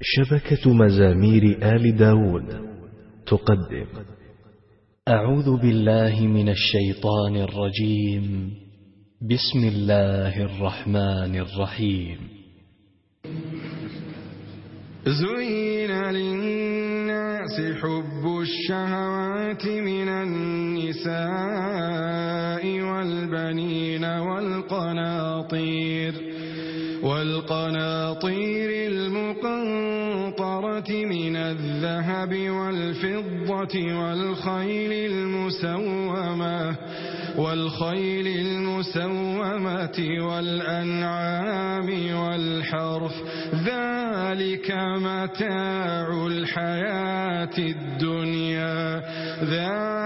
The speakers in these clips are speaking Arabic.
شبكة مزامير آل داود تقدم. أعوذ بالله من الشيطان الرجيم. بسم الله الرحمن الرحيم. زين للناس حب الشهوات من النساء والبنين والقناطير. والقناطير المقنطرة من الذهب والفضة والخيل المسومة والخيل المسومة والأنعام والحرف ذلك متاع الحياة الدنيا. ذلك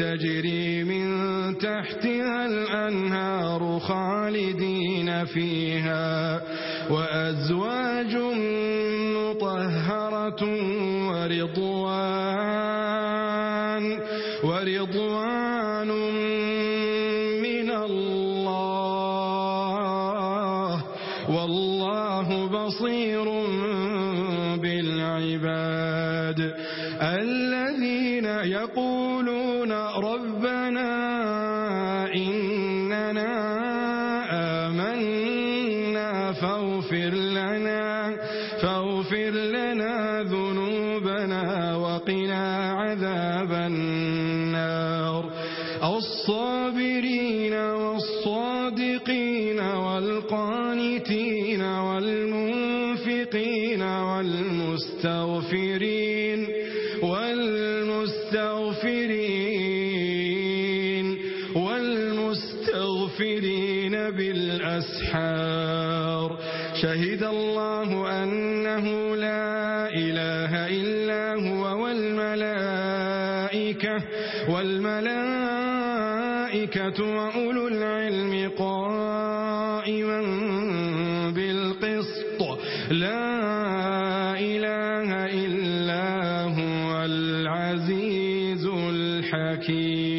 تجري من تحتها الأنهار خالدين فيها وأزواج مطهرة ورضوان ورضوان من الله والله بصير بالعباد. الذين يقولون يقولون ربنا إننا آمنا فاغفر لنا فاغفر لنا ذنوبنا وقنا عذاب النار. الصابرين والصادقين والقانتين والمنفقين والمستغفرين والمستغفرين بالأسحار. شهد الله أنه لا إله إلا هو والملائكة والملائكة وأولو العلم قائما بالقسط. لا إله إلا هو العزيز الحكيم.